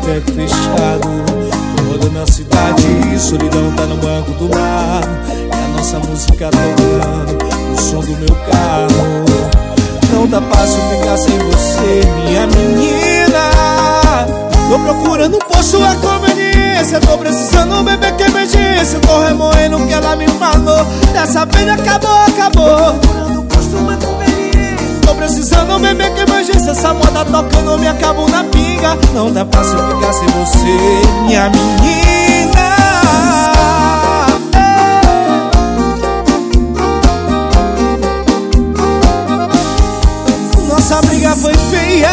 boteco fechado. Rodando na cidade, solidão tá no banco do lado E a nossa música tocando, o som do meu carro. Não tá fácil ficar sem você, minha menina. Tô procurando um posto a conveniência. Tô precisando beber que emergência Tô remoendo o que ela me falou. Dessa vez acabou, acabou emergência Essa moda tocando me acabo na pinga. Não dá fácil ficar sem você, minha menina. Nossa briga foi feia,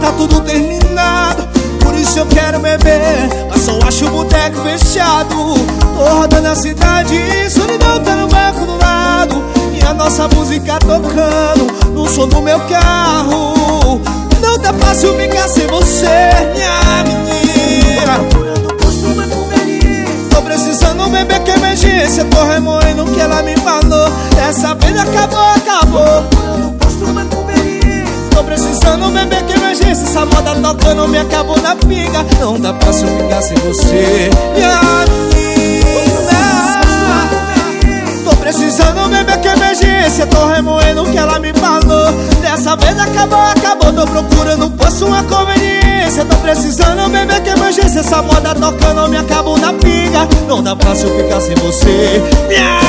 tá tudo terminado. Por isso eu quero beber, mas só acho o boteco fechado. Tô rodando a cidade, solidão tá no banco do lado. E a nossa música tocando no som do meu carro Tá fácil ficar sem você, minha menina. Tô precisando beber que emergência Tô remoendo o que ela me falou. Dessa vez acabou, acabou. Tô precisando beber que emergência Essa moda tocando me acabou na pinga. Não dá fácil ficar sem você, minha menina. Tô precisando beber que emergência Tô remoendo o que ela me falou Dessa vez acabou, acabou. Tô procurando, posso uma conveniência. Tô precisando beber que emergência Essa moda tocando me acabou na pinga. Não dá fácil ficar sem você. Minha